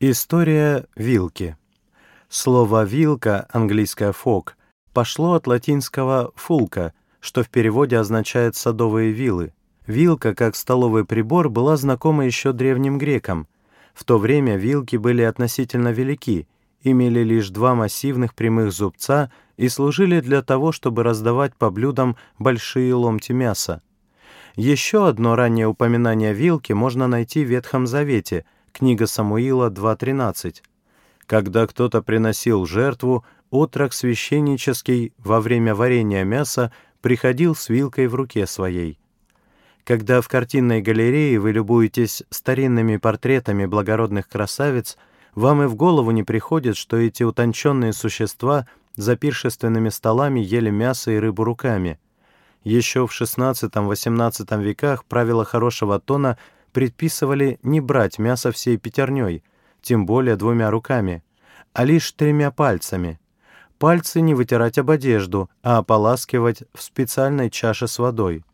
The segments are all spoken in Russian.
История вилки. Слово «вилка», английское «фок», пошло от латинского «фулка», что в переводе означает «садовые вилы». Вилка, как столовый прибор, была знакома еще древним грекам. В то время вилки были относительно велики, имели лишь два массивных прямых зубца и служили для того, чтобы раздавать по блюдам большие ломти мяса. Еще одно раннее упоминание вилки можно найти в Ветхом Завете — Книга Самуила 2.13. Когда кто-то приносил жертву, отрок священнический во время варения мяса приходил с вилкой в руке своей. Когда в картинной галерее вы любуетесь старинными портретами благородных красавиц, вам и в голову не приходит, что эти утонченные существа за пиршественными столами ели мясо и рыбу руками. Еще в XVI-XVIII веках правила хорошего тона – предписывали не брать мясо всей пятерней, тем более двумя руками, а лишь тремя пальцами. Пальцы не вытирать об одежду, а ополаскивать в специальной чаше с водой.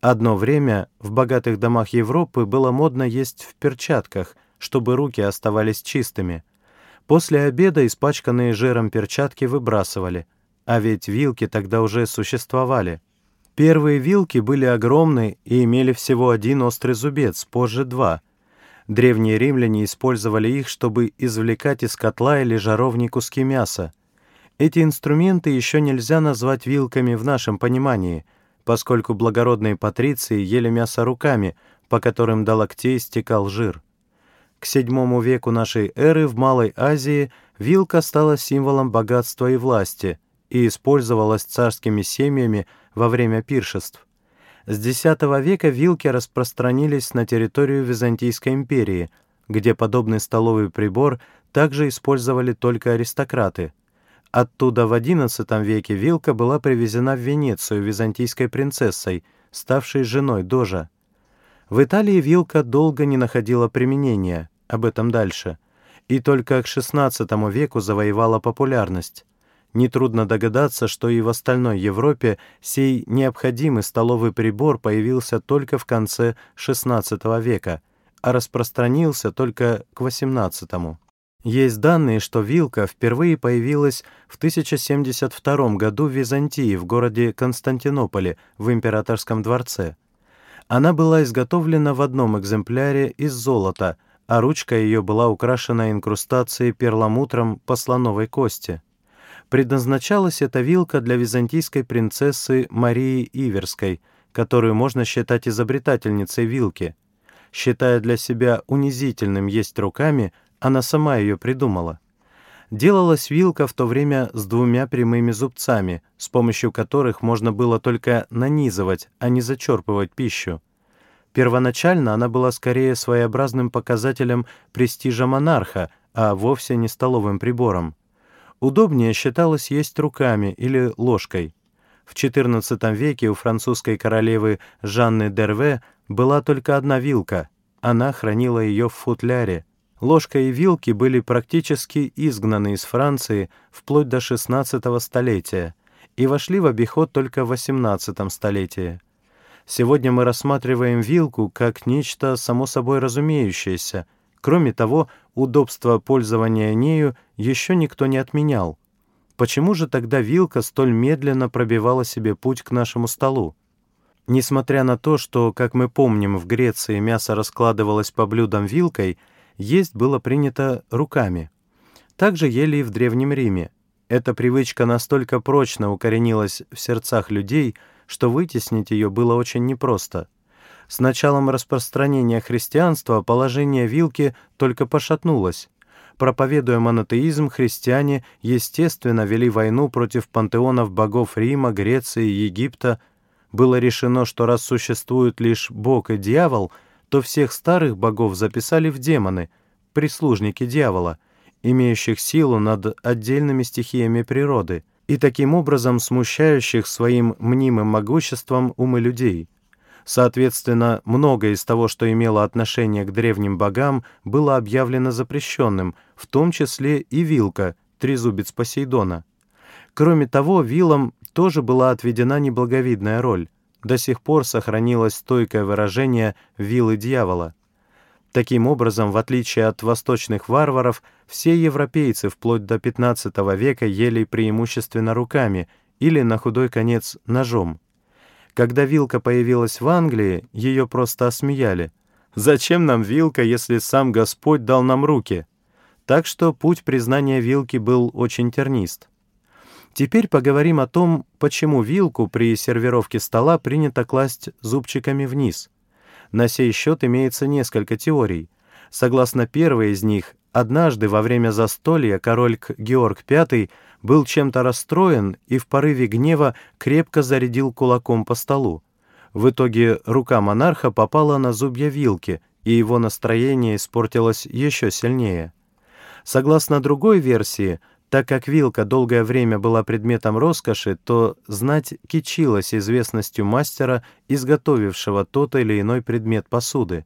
Одно время в богатых домах Европы было модно есть в перчатках, чтобы руки оставались чистыми. После обеда испачканные жиром перчатки выбрасывали, а ведь вилки тогда уже существовали. Первые вилки были огромны и имели всего один острый зубец, позже два. Древние римляне использовали их, чтобы извлекать из котла или жаровни куски мяса. Эти инструменты еще нельзя назвать вилками в нашем понимании, поскольку благородные патриции ели мясо руками, по которым до локтей стекал жир. К VII веку нашей эры в Малой Азии вилка стала символом богатства и власти и использовалась царскими семьями во время пиршеств. С X века вилки распространились на территорию Византийской империи, где подобный столовый прибор также использовали только аристократы. Оттуда в XI веке вилка была привезена в Венецию византийской принцессой, ставшей женой Дожа. В Италии вилка долго не находила применения, об этом дальше, и только к XVI веку завоевала популярность. Нетрудно догадаться, что и в остальной Европе сей необходимый столовый прибор появился только в конце XVI века, а распространился только к XVIII. Есть данные, что вилка впервые появилась в 1072 году в Византии, в городе Константинополе, в императорском дворце. Она была изготовлена в одном экземпляре из золота, а ручка ее была украшена инкрустацией перламутром по слоновой кости. Предназначалась эта вилка для византийской принцессы Марии Иверской, которую можно считать изобретательницей вилки. Считая для себя унизительным есть руками, она сама ее придумала. Делалась вилка в то время с двумя прямыми зубцами, с помощью которых можно было только нанизывать, а не зачерпывать пищу. Первоначально она была скорее своеобразным показателем престижа монарха, а вовсе не столовым прибором. Удобнее считалось есть руками или ложкой. В XIV веке у французской королевы Жанны Дерве была только одна вилка. Она хранила ее в футляре. Ложка и вилки были практически изгнаны из Франции вплоть до XVI столетия и вошли в обиход только в XVIII столетии. Сегодня мы рассматриваем вилку как нечто само собой разумеющееся, Кроме того, удобство пользования нею еще никто не отменял. Почему же тогда вилка столь медленно пробивала себе путь к нашему столу? Несмотря на то, что, как мы помним, в Греции мясо раскладывалось по блюдам вилкой, есть было принято руками. Также ели и в Древнем Риме. Эта привычка настолько прочно укоренилась в сердцах людей, что вытеснить ее было очень непросто — с началом распространения христианства положение вилки только пошатнулось. Проповедуя монотеизм, христиане, естественно, вели войну против пантеонов богов Рима, Греции, Египта. Было решено, что раз существуют лишь Бог и дьявол, то всех старых богов записали в демоны, прислужники дьявола, имеющих силу над отдельными стихиями природы и таким образом смущающих своим мнимым могуществом умы людей. Соответственно, многое из того, что имело отношение к древним богам, было объявлено запрещенным, в том числе и вилка, трезубец Посейдона. Кроме того, вилам тоже была отведена неблаговидная роль. До сих пор сохранилось стойкое выражение «вилы дьявола». Таким образом, в отличие от восточных варваров, все европейцы вплоть до XV века ели преимущественно руками или, на худой конец, ножом. Когда вилка появилась в Англии, ее просто осмеяли. «Зачем нам вилка, если сам Господь дал нам руки?» Так что путь признания вилки был очень тернист. Теперь поговорим о том, почему вилку при сервировке стола принято класть зубчиками вниз. На сей счет имеется несколько теорий. Согласно первой из них, однажды во время застолья король Георг V был чем-то расстроен и в порыве гнева крепко зарядил кулаком по столу. В итоге рука монарха попала на зубья вилки, и его настроение испортилось еще сильнее. Согласно другой версии, так как вилка долгое время была предметом роскоши, то знать кичилась известностью мастера, изготовившего тот или иной предмет посуды.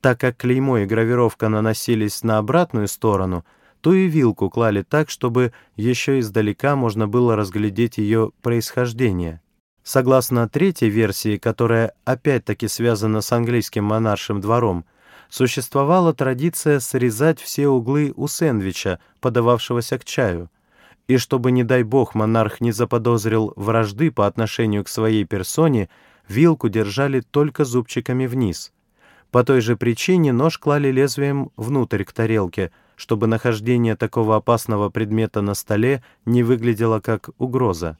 Так как клеймо и гравировка наносились на обратную сторону, то и вилку клали так, чтобы еще издалека можно было разглядеть ее происхождение. Согласно третьей версии, которая опять-таки связана с английским монаршим двором, существовала традиция срезать все углы у сэндвича, подававшегося к чаю. И чтобы, не дай бог, монарх не заподозрил вражды по отношению к своей персоне, вилку держали только зубчиками вниз. По той же причине нож клали лезвием внутрь к тарелке, чтобы нахождение такого опасного предмета на столе не выглядело как угроза.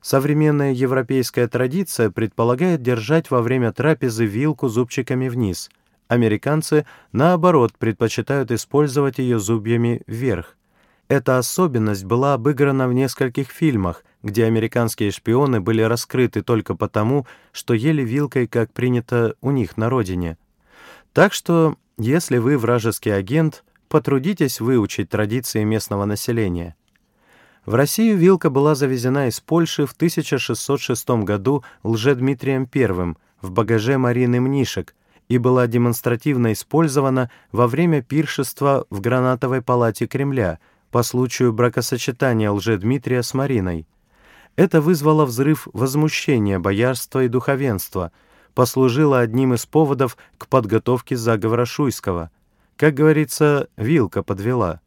Современная европейская традиция предполагает держать во время трапезы вилку зубчиками вниз — Американцы, наоборот, предпочитают использовать ее зубьями вверх. Эта особенность была обыграна в нескольких фильмах, где американские шпионы были раскрыты только потому, что ели вилкой, как принято у них на родине. Так что, если вы вражеский агент, потрудитесь выучить традиции местного населения. В Россию вилка была завезена из Польши в 1606 году Лжедмитрием I в багаже Марины Мнишек, и была демонстративно использована во время пиршества в Гранатовой палате Кремля по случаю бракосочетания Лжедмитрия с Мариной. Это вызвало взрыв возмущения боярства и духовенства, послужило одним из поводов к подготовке заговора Шуйского. Как говорится, вилка подвела.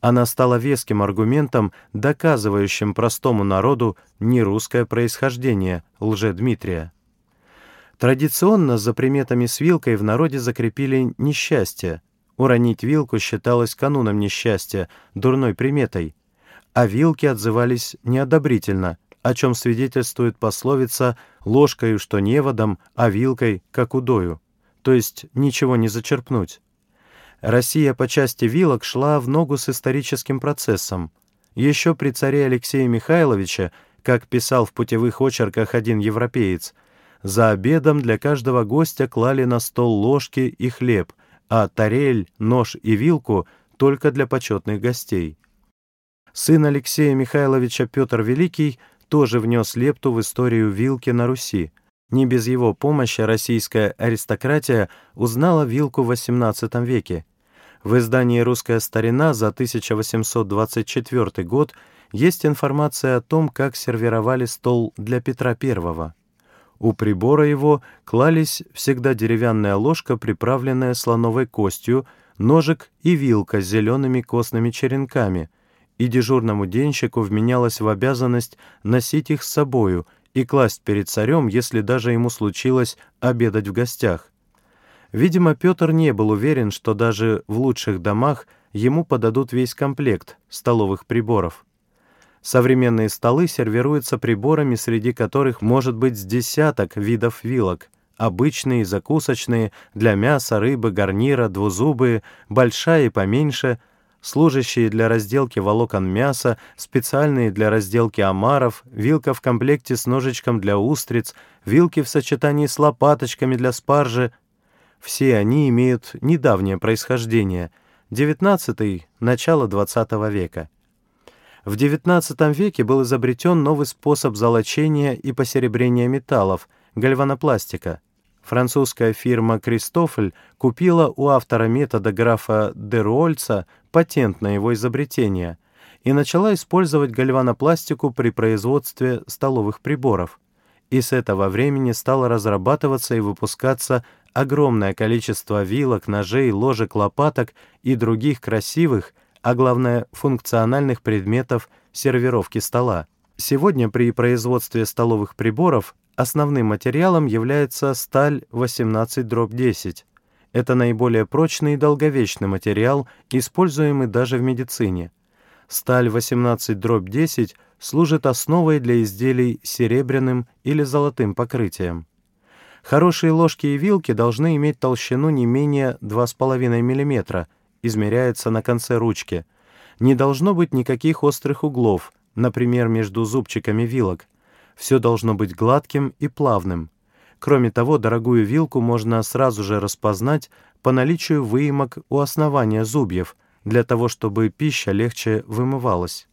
Она стала веским аргументом, доказывающим простому народу нерусское происхождение Лжедмитрия. Традиционно за приметами с вилкой в народе закрепили несчастье. Уронить вилку считалось кануном несчастья, дурной приметой. А вилки отзывались неодобрительно, о чем свидетельствует пословица «ложкою, что неводом, а вилкой, как удою», то есть ничего не зачерпнуть. Россия по части вилок шла в ногу с историческим процессом. Еще при царе Алексея Михайловича, как писал в путевых очерках один европеец, за обедом для каждого гостя клали на стол ложки и хлеб, а тарель, нож и вилку только для почетных гостей. Сын Алексея Михайловича Петр Великий тоже внес лепту в историю вилки на Руси. Не без его помощи российская аристократия узнала вилку в XVIII веке. В издании «Русская старина» за 1824 год есть информация о том, как сервировали стол для Петра I. У прибора его клались всегда деревянная ложка, приправленная слоновой костью, ножик и вилка с зелеными костными черенками, и дежурному денщику вменялось в обязанность носить их с собою и класть перед царем, если даже ему случилось обедать в гостях. Видимо, Петр не был уверен, что даже в лучших домах ему подадут весь комплект столовых приборов. Современные столы сервируются приборами, среди которых может быть с десяток видов вилок. Обычные, закусочные, для мяса, рыбы, гарнира, двузубые, большая и поменьше, служащие для разделки волокон мяса, специальные для разделки омаров, вилка в комплекте с ножичком для устриц, вилки в сочетании с лопаточками для спаржи. Все они имеют недавнее происхождение, 19 начало XX века. В XIX веке был изобретен новый способ золочения и посеребрения металлов — гальванопластика. Французская фирма «Кристофель» купила у автора метода графа Деруольца патент на его изобретение и начала использовать гальванопластику при производстве столовых приборов. И с этого времени стала разрабатываться и выпускаться огромное количество вилок, ножей, ложек, лопаток и других красивых, а главное функциональных предметов сервировки стола. Сегодня при производстве столовых приборов основным материалом является сталь 18-10. Это наиболее прочный и долговечный материал, используемый даже в медицине. Сталь 18-10 служит основой для изделий серебряным или золотым покрытием. Хорошие ложки и вилки должны иметь толщину не менее 2,5 мм, измеряется на конце ручки. Не должно быть никаких острых углов, например, между зубчиками вилок. Все должно быть гладким и плавным. Кроме того, дорогую вилку можно сразу же распознать по наличию выемок у основания зубьев, для того, чтобы пища легче вымывалась.